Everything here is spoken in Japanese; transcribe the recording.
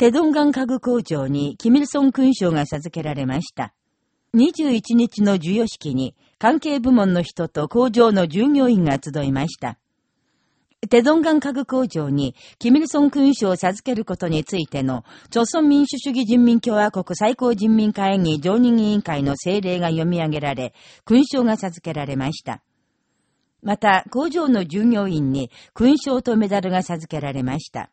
テドンガン家具工場にキミルソン勲章が授けられました。21日の授与式に関係部門の人と工場の従業員が集いました。テドンガン家具工場に、キミルソン勲章を授けることについての、朝鮮民主主義人民共和国最高人民会議常任委員会の政令が読み上げられ、勲章が授けられました。また、工場の従業員に勲章とメダルが授けられました。